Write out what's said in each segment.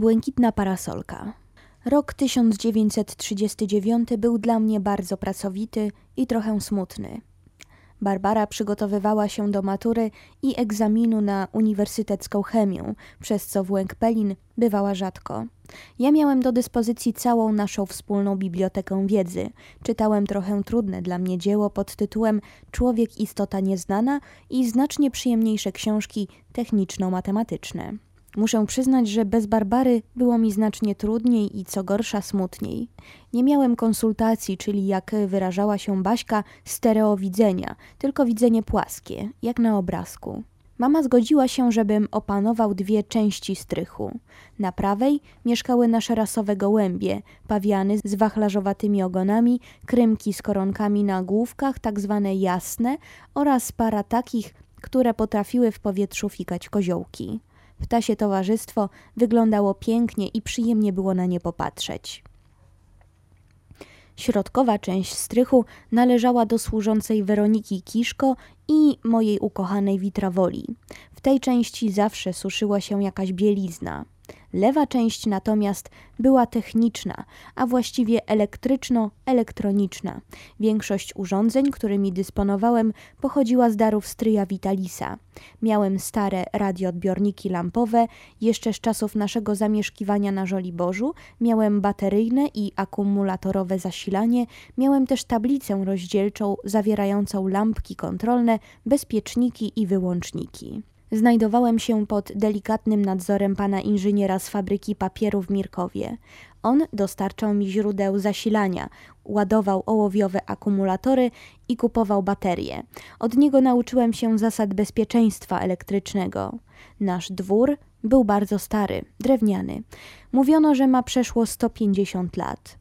Błękitna parasolka. Rok 1939 był dla mnie bardzo pracowity i trochę smutny. Barbara przygotowywała się do matury i egzaminu na uniwersytecką chemię, przez co w Łęk-Pelin bywała rzadko. Ja miałem do dyspozycji całą naszą wspólną bibliotekę wiedzy. Czytałem trochę trudne dla mnie dzieło pod tytułem Człowiek istota nieznana i znacznie przyjemniejsze książki techniczno-matematyczne. Muszę przyznać, że bez Barbary było mi znacznie trudniej i co gorsza smutniej. Nie miałem konsultacji, czyli jak wyrażała się Baśka, stereowidzenia, tylko widzenie płaskie, jak na obrazku. Mama zgodziła się, żebym opanował dwie części strychu. Na prawej mieszkały nasze rasowe gołębie, pawiany z wachlarzowatymi ogonami, krymki z koronkami na główkach, tak zwane jasne, oraz para takich, które potrafiły w powietrzu fikać koziołki. Ptasie towarzystwo wyglądało pięknie i przyjemnie było na nie popatrzeć. Środkowa część strychu należała do służącej Weroniki Kiszko i mojej ukochanej Witrawoli. W tej części zawsze suszyła się jakaś bielizna. Lewa część natomiast była techniczna, a właściwie elektryczno-elektroniczna. Większość urządzeń, którymi dysponowałem, pochodziła z darów stryja Vitalisa. Miałem stare radioodbiorniki lampowe, jeszcze z czasów naszego zamieszkiwania na Żoliborzu, miałem bateryjne i akumulatorowe zasilanie, miałem też tablicę rozdzielczą zawierającą lampki kontrolne, bezpieczniki i wyłączniki. Znajdowałem się pod delikatnym nadzorem pana inżyniera z fabryki papieru w Mirkowie. On dostarczał mi źródeł zasilania, ładował ołowiowe akumulatory i kupował baterie. Od niego nauczyłem się zasad bezpieczeństwa elektrycznego. Nasz dwór był bardzo stary, drewniany. Mówiono, że ma przeszło 150 lat.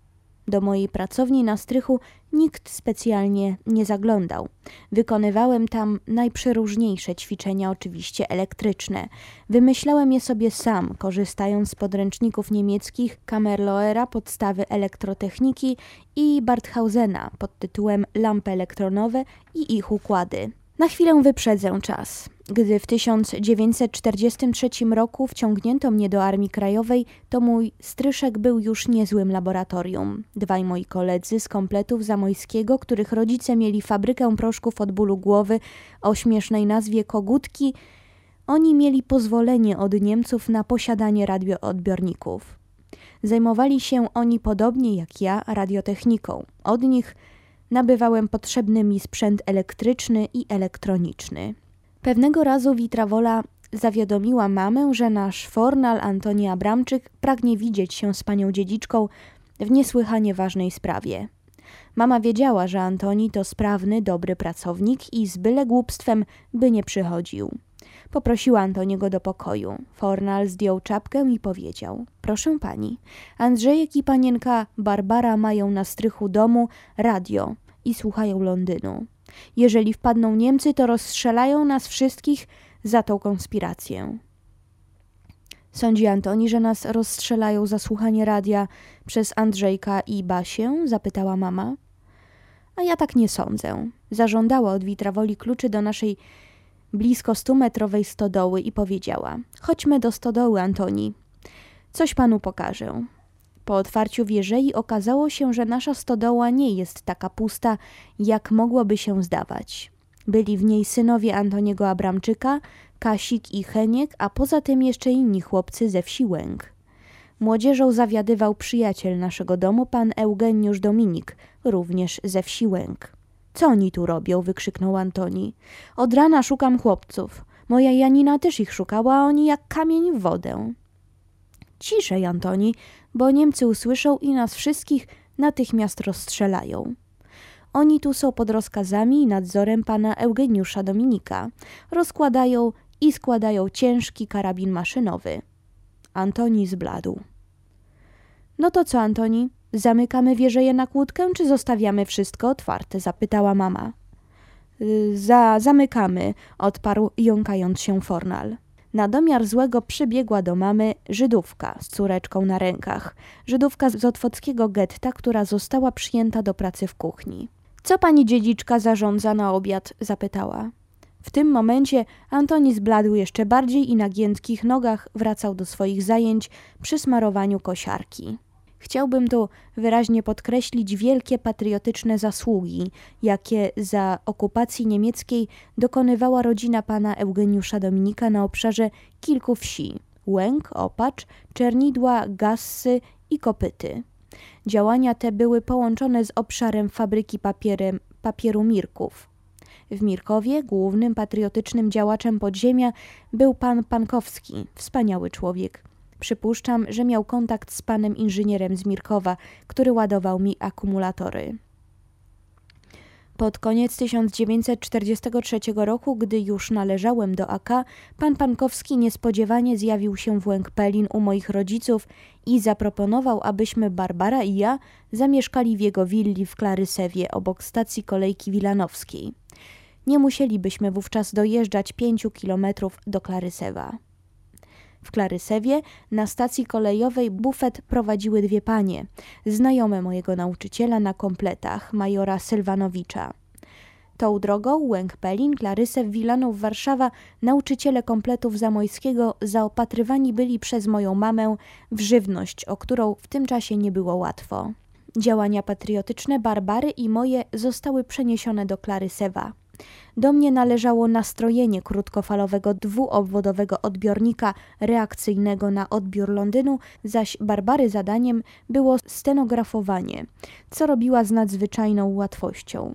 Do mojej pracowni na strychu nikt specjalnie nie zaglądał. Wykonywałem tam najprzeróżniejsze ćwiczenia, oczywiście elektryczne. Wymyślałem je sobie sam, korzystając z podręczników niemieckich Kammerloera Podstawy elektrotechniki i Barthausena pod tytułem Lampy elektronowe i ich układy. Na chwilę wyprzedzę czas. Gdy w 1943 roku wciągnięto mnie do Armii Krajowej, to mój stryszek był już niezłym laboratorium. Dwaj moi koledzy z kompletów zamojskiego, których rodzice mieli fabrykę proszków od bólu głowy o śmiesznej nazwie Kogutki, oni mieli pozwolenie od Niemców na posiadanie radioodbiorników. Zajmowali się oni podobnie jak ja radiotechniką. Od nich nabywałem potrzebny mi sprzęt elektryczny i elektroniczny. Pewnego razu Witrawola zawiadomiła mamę, że nasz fornal Antoni Abramczyk pragnie widzieć się z panią dziedziczką w niesłychanie ważnej sprawie. Mama wiedziała, że Antoni to sprawny, dobry pracownik i z byle głupstwem by nie przychodził. Poprosiła Antoniego do pokoju. Fornal zdjął czapkę i powiedział: Proszę pani, Andrzejek i panienka Barbara mają na strychu domu radio i słuchają Londynu. Jeżeli wpadną Niemcy, to rozstrzelają nas wszystkich za tą konspirację. Sądzi Antoni, że nas rozstrzelają za słuchanie radia przez Andrzejka i Basię? zapytała mama. A ja tak nie sądzę. Zażądała od Witrawoli kluczy do naszej blisko stumetrowej stodoły i powiedziała: Chodźmy do stodoły, Antoni. Coś panu pokażę. Po otwarciu wieżei okazało się, że nasza stodoła nie jest taka pusta, jak mogłoby się zdawać. Byli w niej synowie Antoniego Abramczyka, Kasik i Heniek, a poza tym jeszcze inni chłopcy ze wsi Łęk. Młodzieżą zawiadywał przyjaciel naszego domu, pan Eugeniusz Dominik, również ze wsi Łęk. Co oni tu robią? wykrzyknął Antoni. Od rana szukam chłopców. Moja Janina też ich szukała, a oni jak kamień w wodę. Ciszej, Antoni, bo Niemcy usłyszą i nas wszystkich natychmiast rozstrzelają. Oni tu są pod rozkazami i nadzorem pana Eugeniusza Dominika. Rozkładają i składają ciężki karabin maszynowy. Antoni zbladł. No to co, Antoni? Zamykamy wieżę na kłódkę, czy zostawiamy wszystko otwarte? zapytała mama. Za, zamykamy, odparł jąkając się Fornal. Na domiar złego przybiegła do mamy Żydówka z córeczką na rękach. Żydówka z otwockiego getta, która została przyjęta do pracy w kuchni. Co pani dziedziczka zarządza na obiad? zapytała. W tym momencie Antoni zbladł jeszcze bardziej i na giętkich nogach wracał do swoich zajęć przy smarowaniu kosiarki. Chciałbym tu wyraźnie podkreślić wielkie patriotyczne zasługi, jakie za okupacji niemieckiej dokonywała rodzina pana Eugeniusza Dominika na obszarze kilku wsi Łęk, Opacz, Czernidła, Gassy i Kopyty. Działania te były połączone z obszarem fabryki papierem, papieru Mirków. W Mirkowie głównym patriotycznym działaczem podziemia był pan Pankowski, wspaniały człowiek. Przypuszczam, że miał kontakt z panem inżynierem z Mirkowa, który ładował mi akumulatory. Pod koniec 1943 roku, gdy już należałem do AK, pan Pankowski niespodziewanie zjawił się w Łęk-Pelin u moich rodziców i zaproponował, abyśmy Barbara i ja zamieszkali w jego willi w Klarysewie obok stacji kolejki wilanowskiej. Nie musielibyśmy wówczas dojeżdżać pięciu kilometrów do Klarysewa. W Klarysewie na stacji kolejowej bufet prowadziły dwie panie, znajome mojego nauczyciela na kompletach, majora Sylwanowicza. Tą drogą Łęk-Pelin, Klarysew, Wilanów, Warszawa, nauczyciele kompletów Zamojskiego zaopatrywani byli przez moją mamę w żywność, o którą w tym czasie nie było łatwo. Działania patriotyczne Barbary i moje zostały przeniesione do Klarysewa. Do mnie należało nastrojenie krótkofalowego dwuobwodowego odbiornika reakcyjnego na odbiór Londynu, zaś Barbary zadaniem było stenografowanie, co robiła z nadzwyczajną łatwością.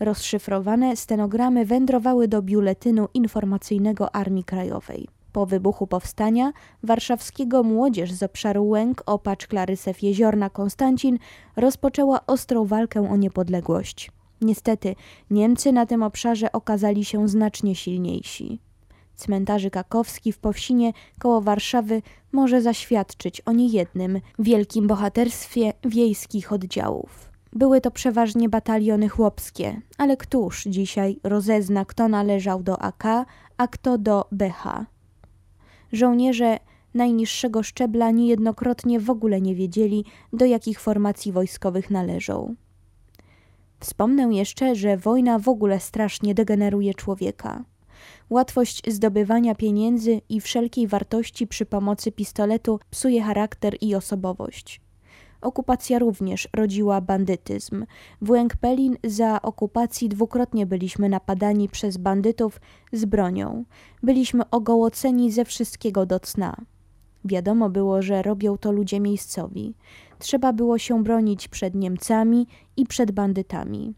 Rozszyfrowane stenogramy wędrowały do biuletynu informacyjnego Armii Krajowej. Po wybuchu powstania warszawskiego młodzież z obszaru Łęk, Opacz, Klarysew, Jeziorna, Konstancin rozpoczęła ostrą walkę o niepodległość. Niestety, Niemcy na tym obszarze okazali się znacznie silniejsi. Cmentarzy Kakowski w Powsinie koło Warszawy może zaświadczyć o niejednym wielkim bohaterstwie wiejskich oddziałów. Były to przeważnie bataliony chłopskie, ale któż dzisiaj rozezna, kto należał do AK, a kto do BH? Żołnierze najniższego szczebla niejednokrotnie w ogóle nie wiedzieli, do jakich formacji wojskowych należą. Wspomnę jeszcze, że wojna w ogóle strasznie degeneruje człowieka. Łatwość zdobywania pieniędzy i wszelkiej wartości przy pomocy pistoletu psuje charakter i osobowość. Okupacja również rodziła bandytyzm. W Łęk-Pelin za okupacji dwukrotnie byliśmy napadani przez bandytów z bronią. Byliśmy ogołoceni ze wszystkiego do cna. Wiadomo było, że robią to ludzie miejscowi. Trzeba było się bronić przed Niemcami i przed bandytami.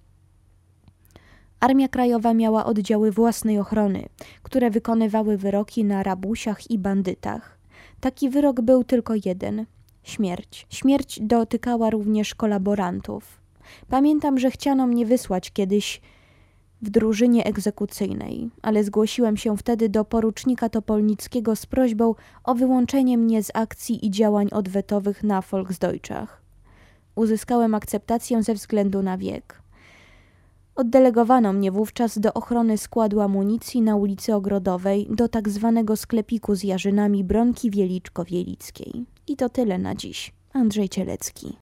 Armia Krajowa miała oddziały własnej ochrony, które wykonywały wyroki na rabusiach i bandytach. Taki wyrok był tylko jeden śmierć. Śmierć dotykała również kolaborantów. Pamiętam, że chciano mnie wysłać kiedyś w drużynie egzekucyjnej, ale zgłosiłem się wtedy do porucznika Topolnickiego z prośbą o wyłączenie mnie z akcji i działań odwetowych na Volksdeutschach. Uzyskałem akceptację ze względu na wiek. Oddelegowano mnie wówczas do ochrony składu amunicji na ulicy Ogrodowej do tak zwanego sklepiku z jarzynami Bronki Wieliczko-Wielickiej. I to tyle na dziś. Andrzej Cielecki.